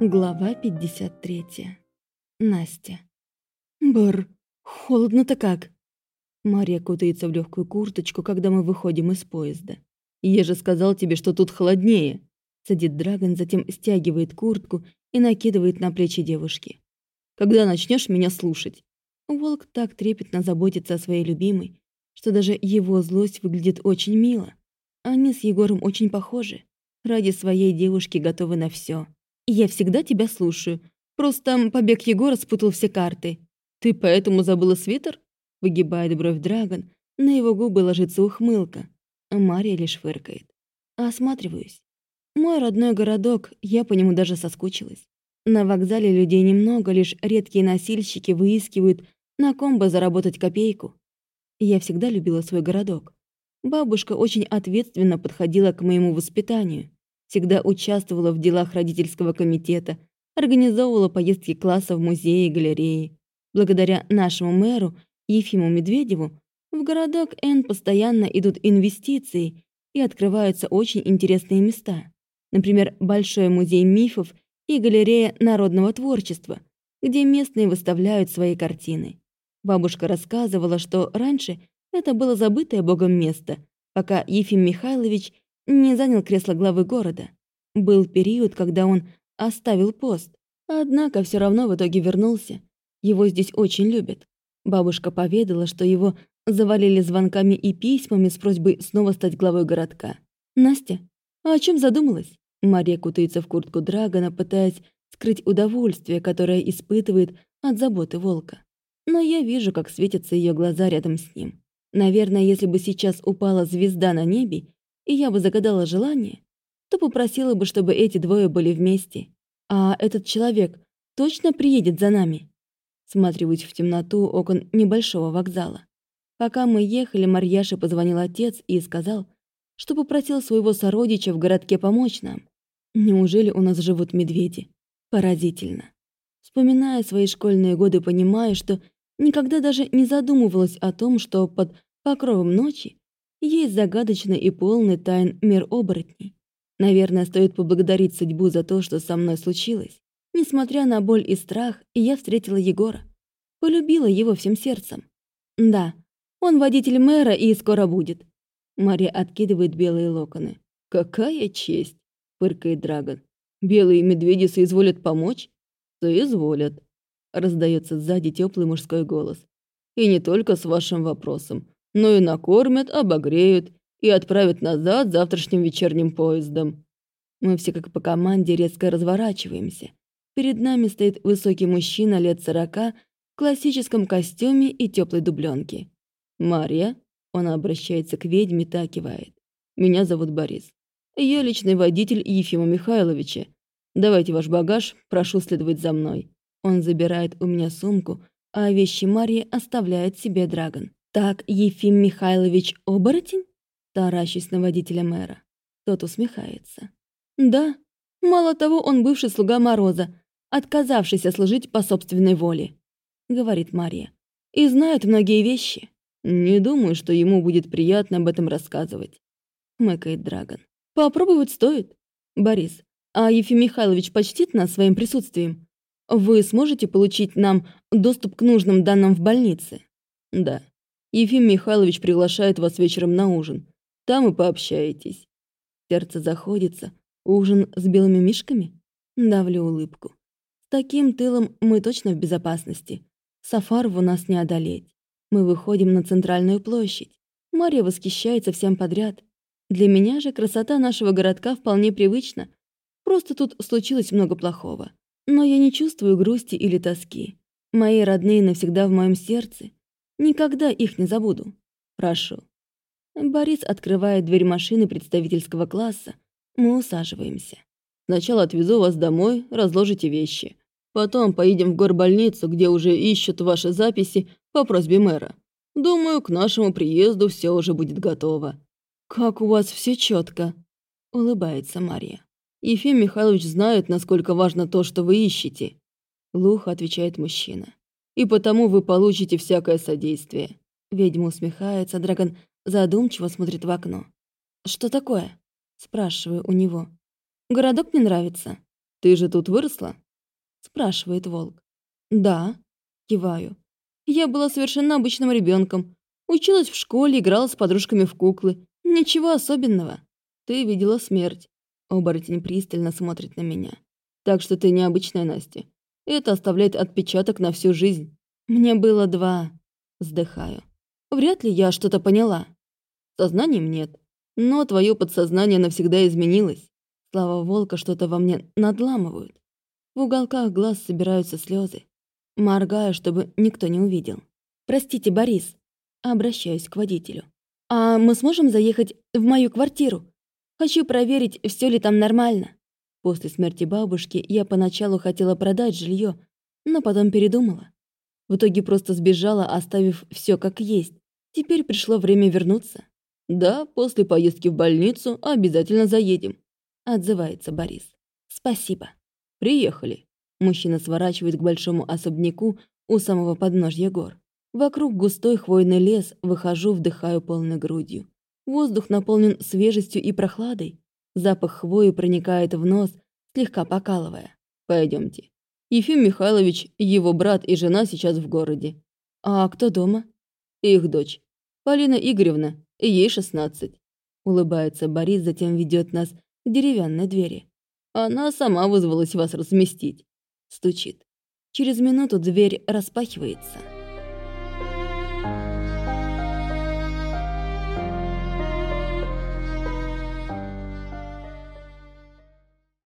Глава 53. Настя. Бр, холодно-то как. Мария кутается в легкую курточку, когда мы выходим из поезда. Я же сказал тебе, что тут холоднее. Садит Драгон, затем стягивает куртку и накидывает на плечи девушки. Когда начнешь меня слушать? Волк так трепетно заботится о своей любимой, что даже его злость выглядит очень мило. Они с Егором очень похожи. Ради своей девушки готовы на все. Я всегда тебя слушаю. Просто побег Егора спутал все карты. Ты поэтому забыла свитер? Выгибает бровь Драгон. На его губы ложится ухмылка. Мария лишь фыркает. Осматриваюсь. Мой родной городок, я по нему даже соскучилась. На вокзале людей немного, лишь редкие носильщики выискивают, на ком бы заработать копейку. Я всегда любила свой городок. Бабушка очень ответственно подходила к моему воспитанию всегда участвовала в делах родительского комитета, организовывала поездки класса в музеи и галереи. Благодаря нашему мэру Ефиму Медведеву в городок Н постоянно идут инвестиции и открываются очень интересные места. Например, Большой музей мифов и галерея народного творчества, где местные выставляют свои картины. Бабушка рассказывала, что раньше это было забытое богом место, пока Ефим Михайлович не занял кресло главы города. Был период, когда он оставил пост, однако все равно в итоге вернулся. Его здесь очень любят. Бабушка поведала, что его завалили звонками и письмами с просьбой снова стать главой городка. «Настя, а о чем задумалась?» Мария кутается в куртку Драгона, пытаясь скрыть удовольствие, которое испытывает от заботы волка. Но я вижу, как светятся ее глаза рядом с ним. Наверное, если бы сейчас упала звезда на небе, и я бы загадала желание, то попросила бы, чтобы эти двое были вместе. А этот человек точно приедет за нами? Сматриваюсь в темноту окон небольшого вокзала. Пока мы ехали, Марьяше позвонил отец и сказал, что попросил своего сородича в городке помочь нам. Неужели у нас живут медведи? Поразительно. Вспоминая свои школьные годы, понимаю, что никогда даже не задумывалась о том, что под покровом ночи есть загадочный и полный тайн мир оборотней. Наверное, стоит поблагодарить судьбу за то, что со мной случилось. Несмотря на боль и страх, я встретила Егора. Полюбила его всем сердцем. Да, он водитель мэра и скоро будет. Мария откидывает белые локоны. «Какая честь!» — фыркает Драгон. «Белые медведи соизволят помочь?» «Соизволят», — раздается сзади теплый мужской голос. «И не только с вашим вопросом но и накормят, обогреют и отправят назад завтрашним вечерним поездом. Мы все как по команде резко разворачиваемся. Перед нами стоит высокий мужчина лет сорока в классическом костюме и теплой дубленке. «Марья?» Он обращается к ведьме, так кивает. «Меня зовут Борис. Я личный водитель Ефима Михайловича. Давайте ваш багаж, прошу следовать за мной». Он забирает у меня сумку, а вещи Марьи оставляет себе Драгон. «Так Ефим Михайлович оборотень?» Таращусь на водителя мэра. Тот усмехается. «Да, мало того, он бывший слуга Мороза, отказавшийся служить по собственной воле», — говорит Мария. «И знает многие вещи. Не думаю, что ему будет приятно об этом рассказывать», — мыкает Драгон. «Попробовать стоит. Борис, а Ефим Михайлович почтит нас своим присутствием? Вы сможете получить нам доступ к нужным данным в больнице?» «Да», Ефим Михайлович приглашает вас вечером на ужин. Там и пообщаетесь. Сердце заходится. Ужин с белыми мишками? Давлю улыбку. С таким тылом мы точно в безопасности. Сафарову нас не одолеть. Мы выходим на центральную площадь. Мария восхищается всем подряд. Для меня же красота нашего городка вполне привычна. Просто тут случилось много плохого. Но я не чувствую грусти или тоски. Мои родные навсегда в моем сердце. Никогда их не забуду. Прошу. Борис открывает дверь машины представительского класса. Мы усаживаемся. Сначала отвезу вас домой, разложите вещи. Потом поедем в горбольницу, где уже ищут ваши записи по просьбе мэра. Думаю, к нашему приезду все уже будет готово. Как у вас все четко, улыбается Мария. Ефим Михайлович знает, насколько важно то, что вы ищете. Глухо отвечает мужчина и потому вы получите всякое содействие». Ведьма усмехается, Драгон задумчиво смотрит в окно. «Что такое?» – спрашиваю у него. «Городок не нравится?» «Ты же тут выросла?» спрашивает волк. «Да», киваю. «Я была совершенно обычным ребенком. Училась в школе, играла с подружками в куклы. Ничего особенного. Ты видела смерть». Оборотень пристально смотрит на меня. «Так что ты необычная Настя. Это оставляет отпечаток на всю жизнь. Мне было два. Вздыхаю. Вряд ли я что-то поняла. Сознанием нет. Но твое подсознание навсегда изменилось. Слава волка что-то во мне надламывают. В уголках глаз собираются слезы. Моргаю, чтобы никто не увидел. «Простите, Борис». Обращаюсь к водителю. «А мы сможем заехать в мою квартиру? Хочу проверить, все ли там нормально». После смерти бабушки я поначалу хотела продать жилье, но потом передумала. В итоге просто сбежала, оставив все как есть. Теперь пришло время вернуться. «Да, после поездки в больницу обязательно заедем», — отзывается Борис. «Спасибо». «Приехали». Мужчина сворачивает к большому особняку у самого подножья гор. Вокруг густой хвойный лес, выхожу, вдыхаю полной грудью. Воздух наполнен свежестью и прохладой. Запах хвои проникает в нос, слегка покалывая. Пойдемте. Ефим Михайлович, его брат и жена сейчас в городе. А кто дома? Их дочь. Полина Игоревна, ей 16. Улыбается Борис, затем ведет нас к деревянной двери. Она сама вызвалась вас разместить. Стучит. Через минуту дверь распахивается.